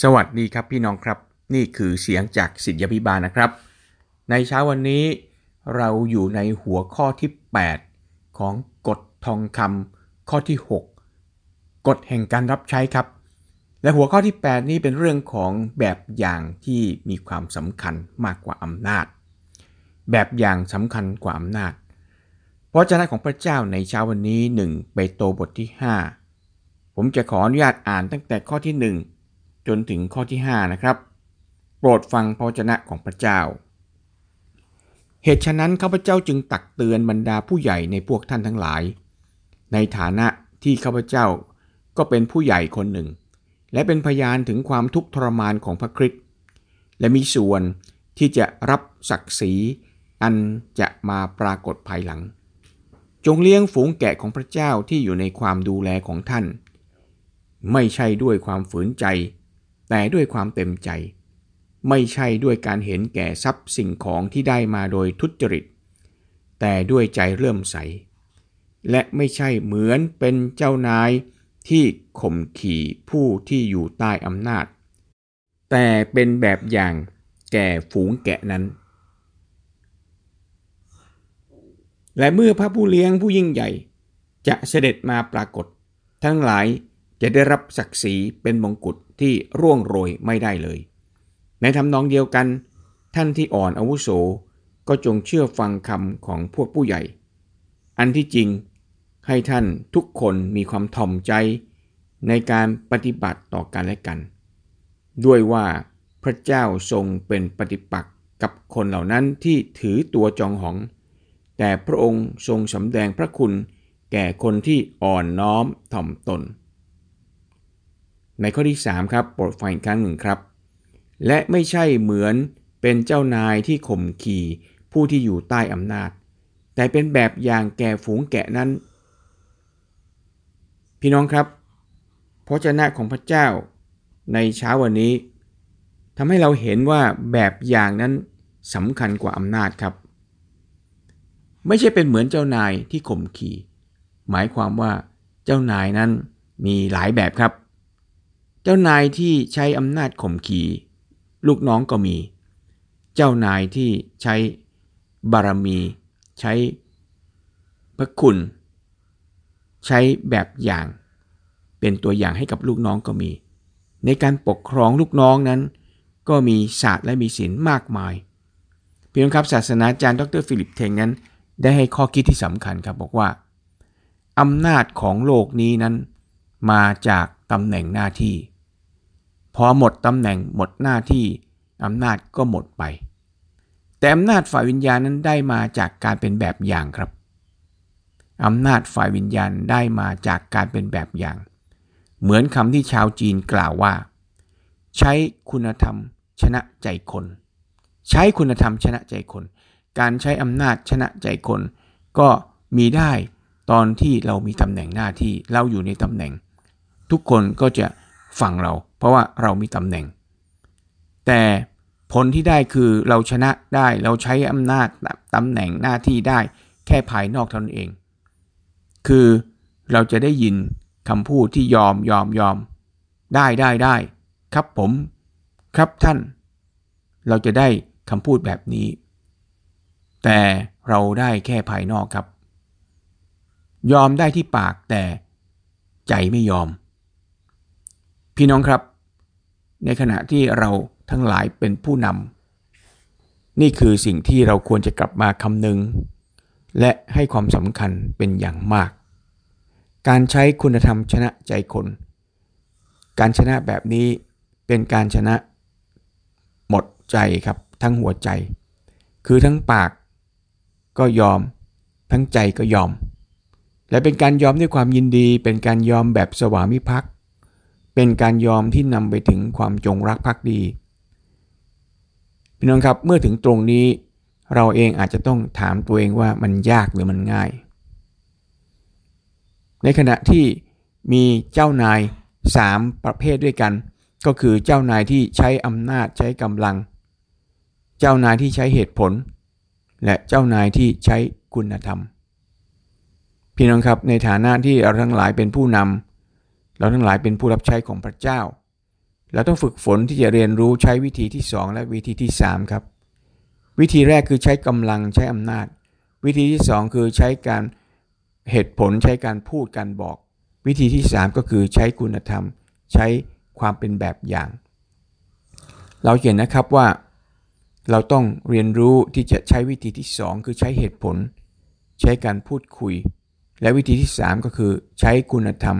สวัสดีครับพี่น้องครับ นี่คือเสียงจากสิทธิพิบาลนะครับ ในเช้าวันนี้เราอยู่ในหัวข้อที่ 8 ของกฎทองคำข้อที่ 6กฎแห่งการรับใช้ครับ และหัวข้อที่ 8 นี้เป็นเรื่องของแบบอย่างที่มีความสำคัญมากกว่าอำนาจ แบบอย่างสำคัญกว่าอำนาจพระเจ้าของพระเจ้าในเช้าวันนี้ 1 เปโตรบทที่ 5 ผมจะขออนุญาตอ่านตั้งแต่ข้อที่ 1 จนถึงข้อที่ 5 นะครับ โปรดฟังพระเจ้าของพระเจ้า เหตุฉะนั้นข้าพเจ้าจึงตักเตือนบรรดาผู้ใหญ่ในพวกท่านทั้งหลาย ในฐานะที่ข้าพเจ้าก็เป็นผู้ใหญ่คนหนึ่ง และเป็นพยานถึงความทุกข์ทรมานของพระคริสต์และมีส่วนที่จะรับศักดิ์ศรีอันจะมาปรากฏภายหลัง จงเลี้ยงฝูงแกะของพระเจ้าที่อยู่ในความดูแลของท่าน ไม่ใช่ด้วยความฝืนใจ แต่ด้วยความเต็มใจ ไม่ใช่ด้วยการเห็นแก่ทรัพย์สิ่งของที่ได้มาโดยทุจริต แต่ด้วยใจเริ่มใส และไม่ใช่เหมือนเป็นเจ้านายที่ข่มขี่ผู้ที่อยู่ใต้อำนาจ แต่เป็นแบบอย่างแก่ฝูงแกะนั้น และเมื่อพระผู้เลี้ยงผู้ยิ่งใหญ่ จะเสด็จมาปรากฏ ทั้งหลายจะได้รับศักดิ์ศรีเป็นมงกุฎที่ร่วงโรยไม่ได้เลย ในทำนองเดียวกัน ท่านที่อ่อนอาวุโสก็จงเชื่อฟังคำของพวกผู้ใหญ่ อันที่จริงให้ท่านทุกคนมีความถ่อมใจในการปฏิบัติต่อกันและกัน ด้วยว่าพระเจ้าทรงเป็นปฏิปักษ์กับคนเหล่านั้นที่ถือตัวจองหอง แต่พระองค์ทรงสำแดงพระคุณแก่คนที่อ่อนน้อมถ่อมตน ในข้อที่ 3 ครับโปรดฟังอีกครั้งหนึ่งครับ และไม่ใช่เหมือนเป็นเจ้านายที่ข่มขี่ผู้ที่อยู่ใต้อำนาจ แต่เป็นแบบอย่างแก่ฝูงแกะนั้น พี่น้องครับพระเจ้าของพระเจ้าในเช้าวันนี้ทำให้เราเห็นว่าแบบอย่างนั้นสำคัญกว่าอำนาจครับ ไม่ใช่เป็นเหมือนเจ้านายที่ข่มขี่ หมายความว่าเจ้านายนั้นมีหลายแบบครับ เจ้านายที่ใช้อำนาจข่มขีลูกน้องก็มี เจ้านายที่ใช้บารมี ใช้พระคุณ ใช้แบบอย่างเป็นตัวอย่างให้กับลูกน้องก็มี ในการปกครองลูกน้องนั้น ก็มีศาสตร์และมีศิลป์มากมายพี่น้องครับศาสนาจารย์ดรฟิลิปเทงนั้น ได้ให้ข้อคิดที่สำคัญครับบอกว่าอำนาจของโลกนี้นั้น มาจากตำแหน่งหน้าที่ พอหมดตำแหน่งหมดหน้าที่อำนาจก็หมดไป แต่อำนาจฝ่ายวิญญาณนั้นได้มาจากการเป็นแบบอย่างครับอำนาจฝ่ายวิญญาณได้มาจากการเป็นแบบอย่าง เหมือนคำที่ชาวจีนกล่าวว่า ใช้คุณธรรมชนะใจคน ใช้คุณธรรมชนะใจคน การใช้อำนาจชนะใจคน ก็มีได้ตอนที่เรามีตำแหน่งหน้าที่เราอยู่ในตำแหน่ง ทุกคนก็จะฟังเรา เพราะว่าเรามีตำแหน่ง แต่ผลที่ได้คือเราชนะได้เราใช้อำนาจตำแหน่งหน้าที่ได้แค่ภายนอกเท่านั้นเอง คือเราจะได้ยินคำพูดที่ยอมยอมยอม ได้ได้ได้ครับผม ครับท่าน เราจะได้คำพูดแบบนี้ แต่เราได้แค่ภายนอกครับ ยอมได้ที่ปากแต่ใจไม่ยอม พี่น้องครับ ในขณะที่เราทั้งหลายเป็นผู้นำนี่คือสิ่งที่เราควรจะกลับมาคำนึง และให้ความสำคัญเป็นอย่างมาก การใช้คุณธรรมชนะใจคน การชนะแบบนี้เป็นการชนะหมดใจครับทั้งหัวใจ คือทั้งปากก็ยอม ทั้งใจก็ยอม และเป็นการยอมด้วยความยินดี เป็นการยอมแบบสวามิภักดิ์ เป็นการยอมที่นำไปถึงความจงรักภักดีพี่น้องครับเมื่อถึงตรงนี้เราเองอาจจะต้องถามตัวเองว่ามันยากหรือมันง่าย ในขณะที่มีเจ้านาย 3 ประเภทด้วยกัน ก็คือเจ้านายที่ใช้อำนาจใช้กำลัง เจ้านายที่ใช้เหตุผล และเจ้านายที่ใช้คุณธรรม พี่น้องครับในฐานะที่เราทั้งหลายเป็นผู้นำ เราทั้งหลายเป็นผู้รับใช้ของพระเจ้า เราต้องฝึกฝนที่จะเรียนรู้ใช้วิธีที่ 2 และวิธีที่ 3 ครับ วิธีแรกคือใช้กำลังใช้อำนาจ วิธีที่ 2 คือใช้การเหตุผลใช้การพูดการบอก วิธีที่ 3 ก็คือใช้คุณธรรม ใช้ความเป็นแบบอย่าง เราเห็นนะครับว่าเราต้องเรียนรู้ที่จะใช้วิธีที่ 2 คือใช้เหตุผล ใช้การพูดคุย และวิธีที่ 3 ก็คือใช้คุณธรรม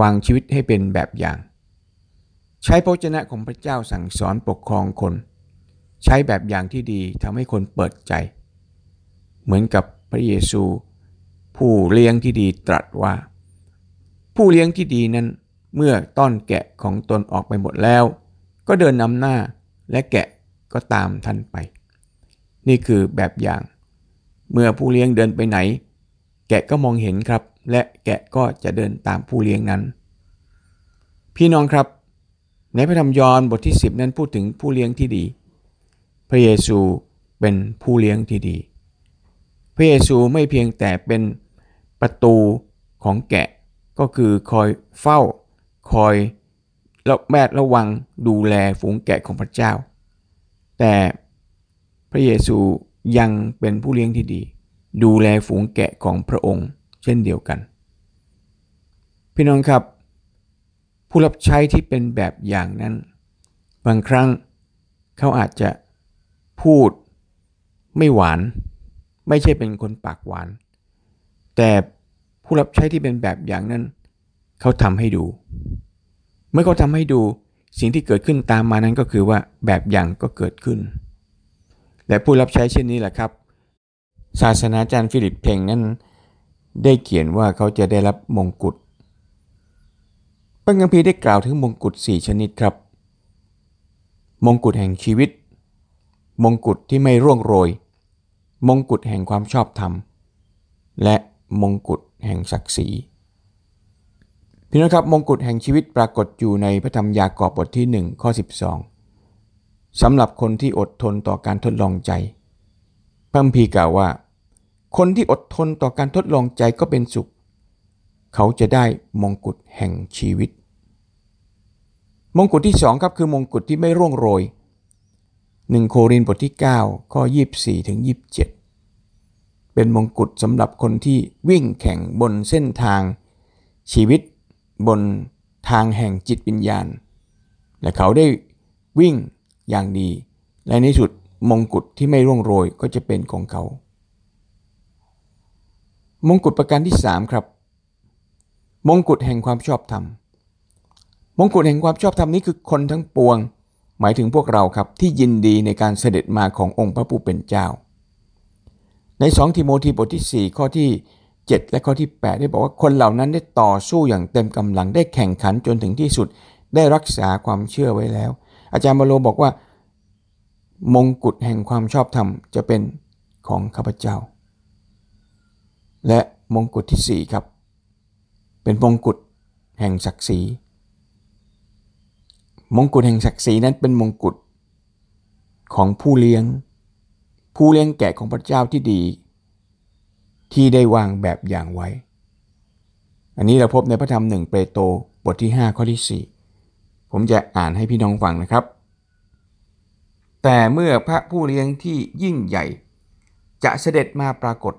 วางชีวิตให้เป็นแบบอย่าง ใช้พระเจ้าของพระเจ้าสั่งสอนปกครองคน ใช้แบบอย่างที่ดีทำให้คนเปิดใจ เหมือนกับพระเยซู ผู้เลี้ยงที่ดีตรัสว่า ผู้เลี้ยงที่ดีนั้นเมื่อต้อนแกะของตนออกไปหมดแล้ว ก็เดินนำหน้าและแกะก็ตามท่านไป นี่คือแบบอย่าง เมื่อผู้เลี้ยงเดินไปไหน แกะก็มองเห็นครับ และแกะก็จะเดินตามผู้เลี้ยงนั้น พี่น้องครับ ในพระธรรมยอห์นบทที่ 10 นั้นพูดถึงผู้เลี้ยงที่ดี พระเยซูเป็นผู้เลี้ยงที่ดี พระเยซูไม่เพียงแต่เป็นประตูของแกะก็คือคอยเฝ้า คอยระแวดระวังดูแลฝูงแกะของพระเจ้า แต่พระเยซูยังเป็นผู้เลี้ยงที่ดี ดูแลฝูงแกะของพระองค์ เช่นเดียวกัน พี่น้องครับ ผู้รับใช้ที่เป็นแบบอย่างนั้น บางครั้งเขาอาจจะพูดไม่หวาน ไม่ใช่เป็นคนปากหวาน แต่ผู้รับใช้ที่เป็นแบบอย่างนั้น เขาทำให้ดู เมื่อเขาทำให้ดูสิ่งที่เกิดขึ้นตามมานั้นก็คือว่าแบบอย่างก็เกิดขึ้น และผู้รับใช้เช่นนี้แหละครับ ศาสนาจารย์ฟิลิปเพลงนั้น ได้เขียนว่าเขาจะได้รับมงกุฎพระคัมภีร์ได้กล่าวถึงมงกุฎ4ชนิดครับ มงกุฎแห่งชีวิต มงกุฎที่ไม่ร่วงโรย มงกุฎแห่งความชอบธรรม และมงกุฎแห่งศักดิ์ศรีพี่น้องครับมงกุฎแห่งชีวิตปรากฏอยู่ในพระธรรมยากอบบทที่ 1 ข้อ 12สำหรับคนที่อดทนต่อการทดลองใจพระพีกล่าวว่า คนที่อดทนต่อการทดลองใจก็เป็นสุข เขาจะได้มงกุฎแห่งชีวิต มงกุฎที่สองครับคือมงกุฎที่ไม่ร่วงโรย 1 โครินบทที่ 9 ข้อ 24ถึง27 เป็นมงกุฎสำหรับคนที่วิ่งแข่งบนเส้นทาง ชีวิตบนทางแห่งจิตวิญญาณ และเขาได้วิ่งอย่างดี และในสุดมงกุฎที่ไม่ร่วงโรยก็จะเป็นของเขา มงกุฎประการที่ 3 ครับ มงกุฎแห่งความชอบธรรม มงกุฎแห่งความชอบธรรมนี้คือคนทั้งปวง หมายถึงพวกเราครับที่ยินดีในการเสด็จมาขององค์พระผู้เป็นเจ้า ใน 2 ทิโมธีบทที่ 4 ข้อที่ 7 และข้อที่ 8 ได้บอกว่าคนเหล่านั้นได้ต่อสู้อย่างเต็มกำลังได้แข่งขันจนถึงที่สุด ได้รักษาความเชื่อไว้แล้ว อาจารย์บาโลบอกว่า มงกุฎแห่งความชอบธรรมจะเป็นของข้าพเจ้า และมงกุฎที่ 4 ครับ เป็นมงกุฎแห่งศักดิ์ศรี มงกุฎแห่งศักดิ์ศรีนั้นเป็นมงกุฎของผู้เลี้ยง ผู้เลี้ยงแกะของพระเจ้าที่ดี ที่ได้วางแบบอย่างไว้ อันนี้เราพบในพระธรรมหนึ่งเปโตรบทที่ 5 ข้อที่ 4 ผมจะอ่านให้พี่น้องฟังนะครับ แต่เมื่อพระผู้เลี้ยงที่ยิ่งใหญ่ จะเสด็จมาปรากฏ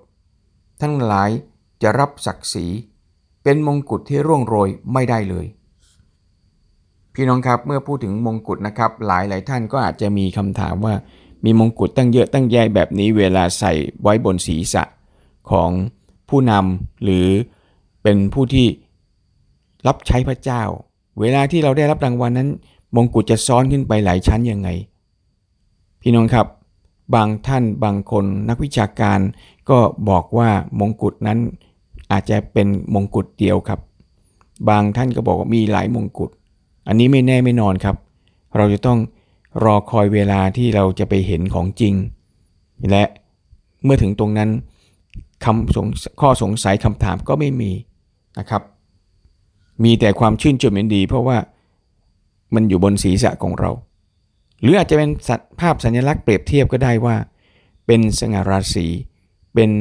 ทั้งหลายจะรับศักดิ์ศรีเป็นมงกุฎที่ร่วงโรยไม่ได้เลย พี่น้องครับเมื่อพูดถึงมงกุฎนะครับ หลายหลายท่านก็อาจจะมีคำถามว่ามีมงกุฎตั้งเยอะตั้งแยะแบบนี้เวลาใส่ไว้บนศีรษะของผู้นำหรือเป็นผู้ที่รับใช้พระเจ้า เวลาที่เราได้รับรางวัลนั้น มงกุฎจะซ้อนขึ้นไปหลายชั้นยังไง พี่น้องครับ บางท่านบางคนนักวิชาการก็บอกว่ามงกุฎนั้นอาจจะเป็นมงกุฎเดียวครับ บางท่านก็บอกว่ามีหลายมงกุฎ อันนี้ไม่แน่ไม่นอนครับ เราจะต้องรอคอยเวลาที่เราจะไปเห็นของจริง และเมื่อถึงตรงนั้นคำสงข้อสงสัยคำถามก็ไม่มีนะครับ มีแต่ความชื่นชมยินดี เพราะว่ามันอยู่บนศีรษะของเรา หรืออาจจะเป็นภาพสัญลักษณ์เปรียบเทียบก็ได้ว่า เป็นสง่าราศีเป็น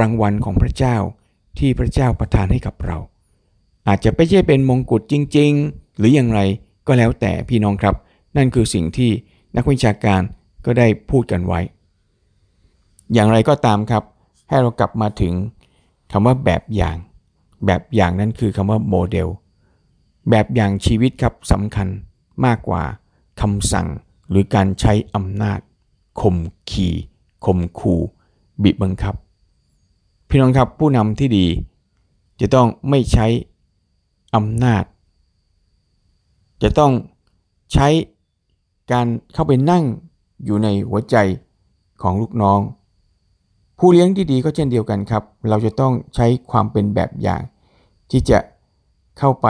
รางวัลของพระเจ้าที่พระเจ้าประทานให้กับเรา อาจจะไม่ใช่เป็นมงกุฎจริง ๆ หรืออย่างไรก็แล้วแต่พี่น้องครับ นั่นคือสิ่งที่นักวิชาการก็ได้พูดกันไว้ อย่างไรก็ตามครับ ให้เรากลับมาถึงคำว่าแบบอย่าง แบบอย่างนั้นคือคำว่าโมเดล แบบอย่างชีวิตครับสำคัญมากกว่าคำสั่ง หรือการใช้อำนาจข่มขี่ข่มขู่บีบบังคับ พี่น้องครับผู้นำที่ดี จะต้องไม่ใช้อำนาจ จะต้องใช้การเข้าไปนั่งอยู่ในหัวใจของลูกน้อง ผู้เลี้ยงที่ดีก็เช่นเดียวกันครับ เราจะต้องใช้ความเป็นแบบอย่าง ที่จะเข้าไป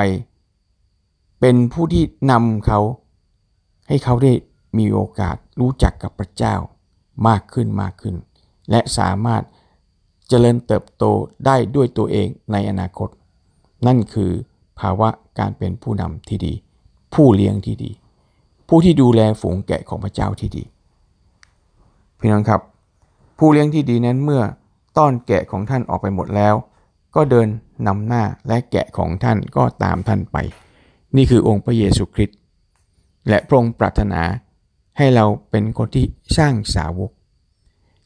เป็นผู้ที่นำเขาให้เขาได้ มีโอกาสรู้จักกับพระเจ้ามากขึ้นมากขึ้น และสามารถเจริญเติบโตได้ด้วยตัวเองในอนาคต นั่นคือภาวะการเป็นผู้นำที่ดี ผู้เลี้ยงที่ดี ผู้ที่ดูแลฝูงแกะของพระเจ้าที่ดี พี่น้องครับ ผู้เลี้ยงที่ดีนั้นเมื่อต้อนแกะของท่านออกไปหมดแล้ว ก็เดินนำหน้าและแกะของท่านก็ตามท่านไป นี่คือองค์พระเยซูคริสต์และพระองค์ปรารถนา ให้เราเป็นคนที่สร้างสาวก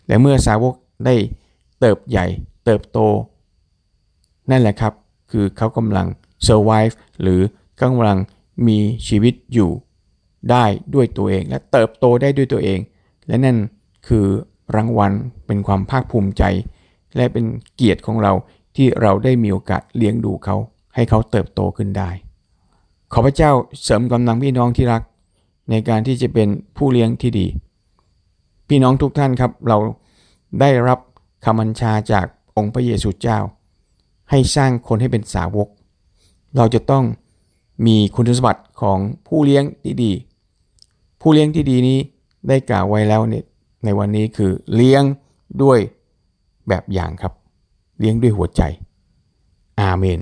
และเมื่อสาวกได้เติบใหญ่เติบโต นั่นแหละครับ คือเขากำลัง survive หรือกำลังมีชีวิตอยู่ได้ด้วยตัวเอง และเติบโตได้ด้วยตัวเอง และนั่นคือรางวัลเป็นความภาคภูมิใจ และเป็นเกียรติของเราที่เราได้มีโอกาสเลี้ยงดูเขา ให้เขาเติบโตขึ้นได้ ขอพระเจ้าเสริมกำลังพี่น้องที่รัก ในการที่จะเป็นผู้เลี้ยงที่ดี พี่น้องทุกท่านครับ เราได้รับคำบัญชาจากองค์พระเยซูเจ้า ให้สร้างคนให้เป็นสาวก เราจะต้องมีคุณสมบัติของผู้เลี้ยงที่ดี ผู้เลี้ยงที่ดีนี้ได้กล่าวไว้แล้วเนี่ยในวันนี้คือเลี้ยงด้วยแบบอย่างครับ เลี้ยงด้วยหัวใจ อาเมน